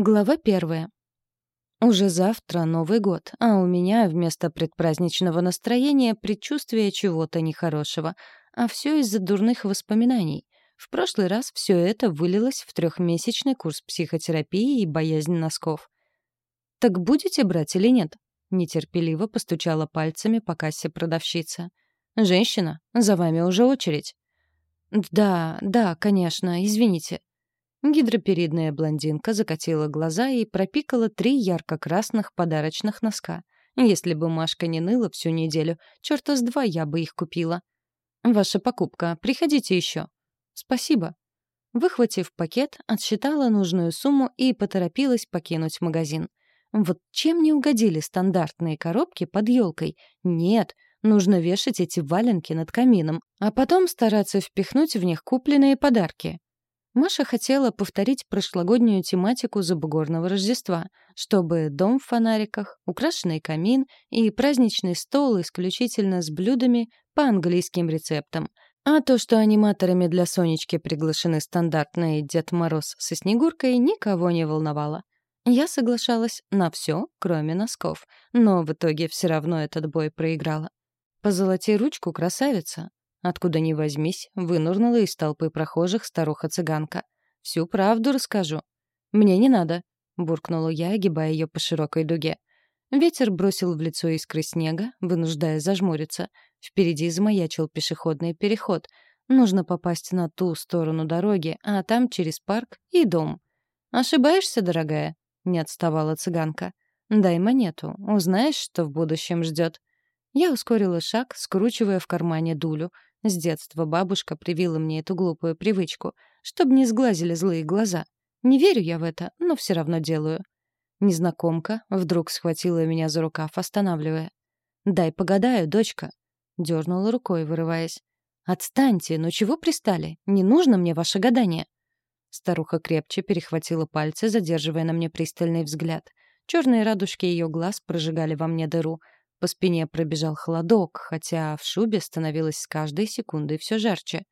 Глава первая. Уже завтра Новый год, а у меня вместо предпраздничного настроения предчувствие чего-то нехорошего. А все из-за дурных воспоминаний. В прошлый раз все это вылилось в трехмесячный курс психотерапии и боязнь носков. «Так будете брать или нет?» Нетерпеливо постучала пальцами по кассе продавщица. «Женщина, за вами уже очередь». «Да, да, конечно, извините», Гидроперидная блондинка закатила глаза и пропикала три ярко-красных подарочных носка. Если бы Машка не ныла всю неделю, черта с два я бы их купила. «Ваша покупка. Приходите еще». «Спасибо». Выхватив пакет, отсчитала нужную сумму и поторопилась покинуть магазин. Вот чем не угодили стандартные коробки под елкой? Нет, нужно вешать эти валенки над камином, а потом стараться впихнуть в них купленные подарки. Маша хотела повторить прошлогоднюю тематику забугорного Рождества, чтобы дом в фонариках, украшенный камин и праздничный стол исключительно с блюдами по английским рецептам. А то, что аниматорами для Сонечки приглашены стандартные Дед Мороз со Снегуркой, никого не волновало. Я соглашалась на все, кроме носков, но в итоге все равно этот бой проиграла. «Позолоти ручку, красавица», Откуда ни возьмись, вынурнула из толпы прохожих старуха-цыганка. «Всю правду расскажу». «Мне не надо», — буркнула я, огибая ее по широкой дуге. Ветер бросил в лицо искры снега, вынуждая зажмуриться. Впереди замаячил пешеходный переход. Нужно попасть на ту сторону дороги, а там через парк и дом. «Ошибаешься, дорогая?» — не отставала цыганка. «Дай монету, узнаешь, что в будущем ждет». Я ускорила шаг, скручивая в кармане дулю — с детства бабушка привила мне эту глупую привычку, чтобы не сглазили злые глаза. Не верю я в это, но все равно делаю. Незнакомка вдруг схватила меня за рукав, останавливая. «Дай погадаю, дочка», — дернула рукой, вырываясь. «Отстаньте, ну чего пристали? Не нужно мне ваше гадание». Старуха крепче перехватила пальцы, задерживая на мне пристальный взгляд. Черные радужки ее глаз прожигали во мне дыру — по спине пробежал холодок, хотя в шубе становилось с каждой секундой все жарче.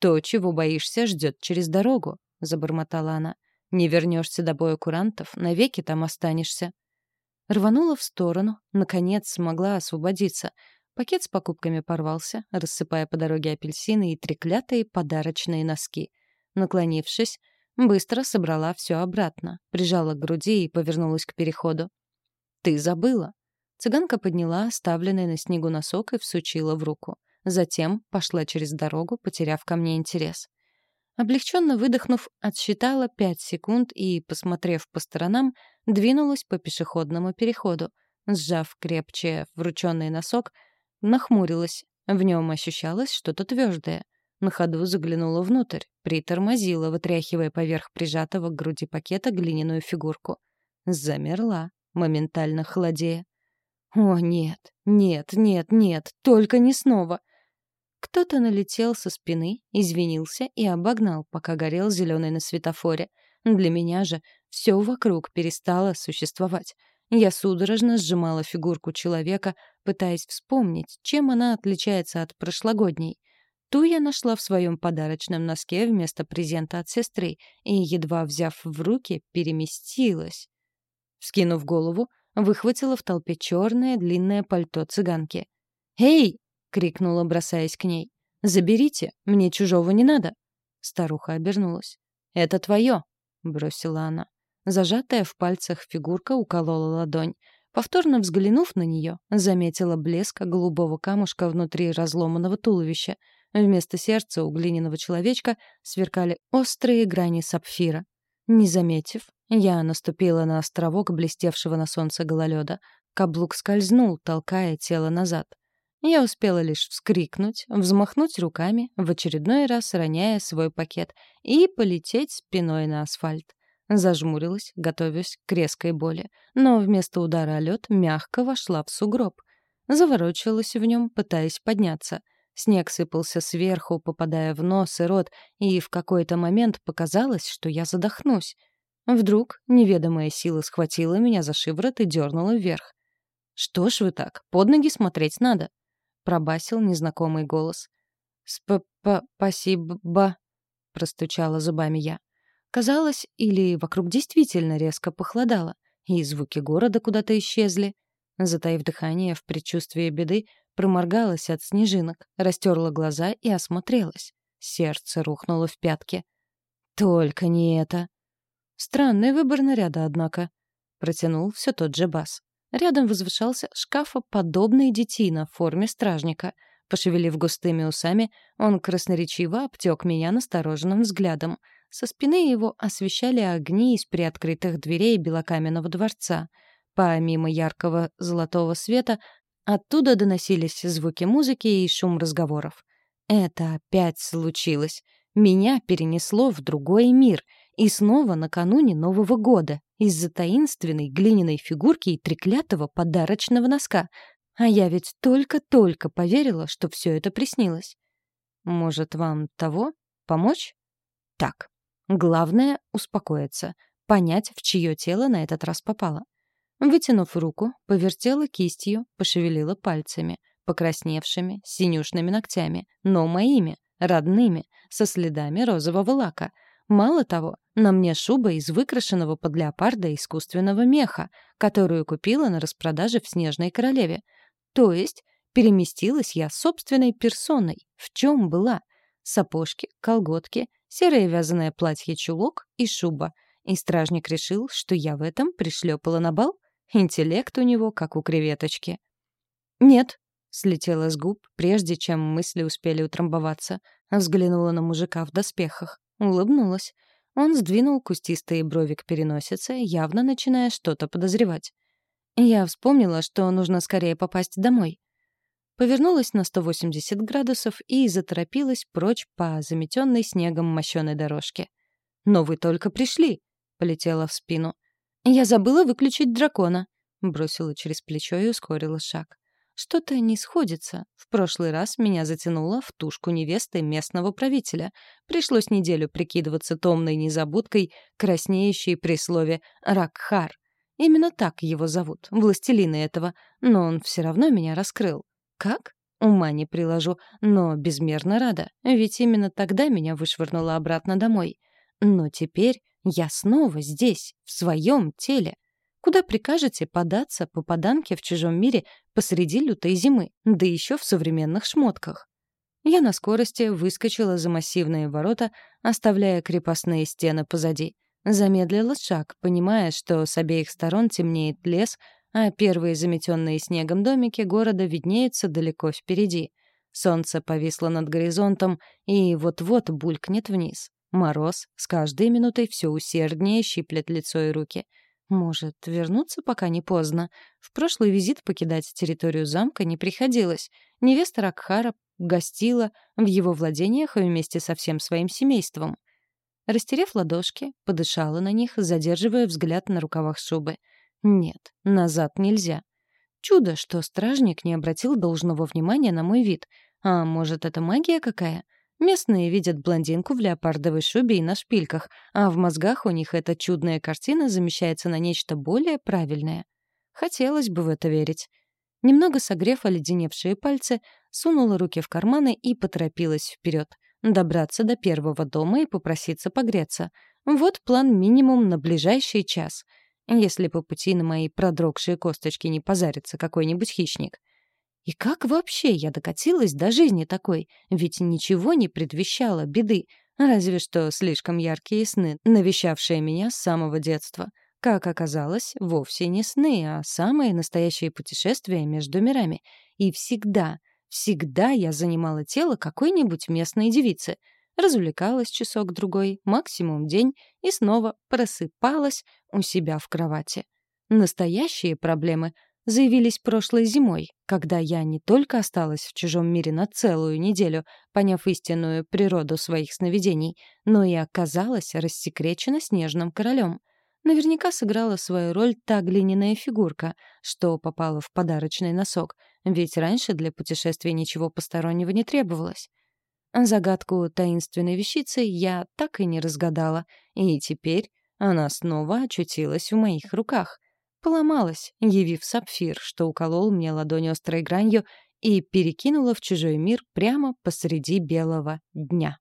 «То, чего боишься, ждет через дорогу», — забормотала она. «Не вернешься до боя курантов, навеки там останешься». Рванула в сторону, наконец смогла освободиться. Пакет с покупками порвался, рассыпая по дороге апельсины и треклятые подарочные носки. Наклонившись, быстро собрала все обратно, прижала к груди и повернулась к переходу. «Ты забыла», Цыганка подняла оставленный на снегу носок и всучила в руку. Затем пошла через дорогу, потеряв ко мне интерес. Облегченно выдохнув, отсчитала пять секунд и, посмотрев по сторонам, двинулась по пешеходному переходу. Сжав крепче врученный носок, нахмурилась. В нем ощущалось что-то твердое. На ходу заглянула внутрь, притормозила, вытряхивая поверх прижатого к груди пакета глиняную фигурку. Замерла, моментально холодея. О, нет, нет, нет, нет, только не снова. Кто-то налетел со спины, извинился и обогнал, пока горел зеленый на светофоре. Для меня же все вокруг перестало существовать. Я судорожно сжимала фигурку человека, пытаясь вспомнить, чем она отличается от прошлогодней. Ту я нашла в своем подарочном носке вместо презента от сестры и, едва взяв в руки, переместилась. Скинув голову, выхватила в толпе черное длинное пальто цыганки. «Эй!» — крикнула, бросаясь к ней. «Заберите, мне чужого не надо!» Старуха обернулась. «Это твое!» — бросила она. Зажатая в пальцах фигурка уколола ладонь. Повторно взглянув на нее, заметила блеск голубого камушка внутри разломанного туловища. Вместо сердца у глиняного человечка сверкали острые грани сапфира. Не заметив, я наступила на островок блестевшего на солнце гололеда. Каблук скользнул, толкая тело назад. Я успела лишь вскрикнуть, взмахнуть руками, в очередной раз роняя свой пакет, и полететь спиной на асфальт. Зажмурилась, готовясь к резкой боли, но вместо удара о лед мягко вошла в сугроб. Заворочилась в нем, пытаясь подняться. Снег сыпался сверху, попадая в нос и рот, и в какой-то момент показалось, что я задохнусь. Вдруг неведомая сила схватила меня за шиворот и дернула вверх. «Что ж вы так? Под ноги смотреть надо!» — пробасил незнакомый голос. «Спасибо!» — простучала зубами я. Казалось, или вокруг действительно резко похолодало, и звуки города куда-то исчезли. Затаив дыхание в предчувствии беды, проморгалась от снежинок, растерла глаза и осмотрелась. Сердце рухнуло в пятки. «Только не это!» Странный выбор наряда, однако. Протянул все тот же бас. Рядом возвышался шкафоподобный детина в форме стражника. Пошевелив густыми усами, он красноречиво обтек меня настороженным взглядом. Со спины его освещали огни из приоткрытых дверей белокаменного дворца. Помимо яркого золотого света, оттуда доносились звуки музыки и шум разговоров. Это опять случилось. Меня перенесло в другой мир — и снова накануне Нового года, из-за таинственной глиняной фигурки и треклятого подарочного носка. А я ведь только-только поверила, что все это приснилось. Может, вам того? Помочь? Так. Главное — успокоиться, понять, в чье тело на этот раз попало. Вытянув руку, повертела кистью, пошевелила пальцами, покрасневшими, синюшными ногтями, но моими, родными, со следами розового лака — Мало того, на мне шуба из выкрашенного под леопарда искусственного меха, которую купила на распродаже в Снежной Королеве. То есть переместилась я собственной персоной. В чем была? Сапожки, колготки, серое вязаное платье-чулок и шуба. И стражник решил, что я в этом пришлепала на бал? Интеллект у него, как у креветочки. «Нет», — слетела с губ, прежде чем мысли успели утрамбоваться. Взглянула на мужика в доспехах. Улыбнулась. Он сдвинул кустистые брови к переносице, явно начиная что-то подозревать. Я вспомнила, что нужно скорее попасть домой. Повернулась на 180 градусов и заторопилась прочь по заметенной снегом мощеной дорожке. «Но вы только пришли!» — полетела в спину. «Я забыла выключить дракона!» — бросила через плечо и ускорила шаг. Что-то не сходится. В прошлый раз меня затянуло в тушку невесты местного правителя. Пришлось неделю прикидываться томной незабудкой, краснеющей при слове «Ракхар». Именно так его зовут, властелины этого, но он все равно меня раскрыл. Как? Ума не приложу, но безмерно рада, ведь именно тогда меня вышвырнуло обратно домой. Но теперь я снова здесь, в своем теле. Куда прикажете податься попаданке в чужом мире посреди лютой зимы, да еще в современных шмотках? Я на скорости выскочила за массивные ворота, оставляя крепостные стены позади. Замедлила шаг, понимая, что с обеих сторон темнеет лес, а первые заметенные снегом домики города виднеются далеко впереди. Солнце повисло над горизонтом и вот-вот булькнет вниз. Мороз с каждой минутой все усерднее щиплет лицо и руки — может, вернуться, пока не поздно? В прошлый визит покидать территорию замка не приходилось. Невеста Ракхара гостила в его владениях вместе со всем своим семейством. Растерев ладошки, подышала на них, задерживая взгляд на рукавах шубы. Нет, назад нельзя. Чудо, что стражник не обратил должного внимания на мой вид. А может, это магия какая? Местные видят блондинку в леопардовой шубе и на шпильках, а в мозгах у них эта чудная картина замещается на нечто более правильное. Хотелось бы в это верить. Немного согрев оледеневшие пальцы, сунула руки в карманы и поторопилась вперед. Добраться до первого дома и попроситься погреться. Вот план минимум на ближайший час. Если по пути на мои продрогшие косточки не позарится какой-нибудь хищник — и как вообще я докатилась до жизни такой? Ведь ничего не предвещало беды, разве что слишком яркие сны, навещавшие меня с самого детства. Как оказалось, вовсе не сны, а самые настоящие путешествия между мирами. И всегда, всегда я занимала тело какой-нибудь местной девицы. Развлекалась часок-другой, максимум день, и снова просыпалась у себя в кровати. Настоящие проблемы заявились прошлой зимой, когда я не только осталась в чужом мире на целую неделю, поняв истинную природу своих сновидений, но и оказалась рассекречена снежным королем. Наверняка сыграла свою роль та глиняная фигурка, что попала в подарочный носок, ведь раньше для путешествия ничего постороннего не требовалось. Загадку таинственной вещицы я так и не разгадала, и теперь она снова очутилась в моих руках. Поломалась, явив сапфир, что уколол мне ладонь острой гранью и перекинула в чужой мир прямо посреди белого дня.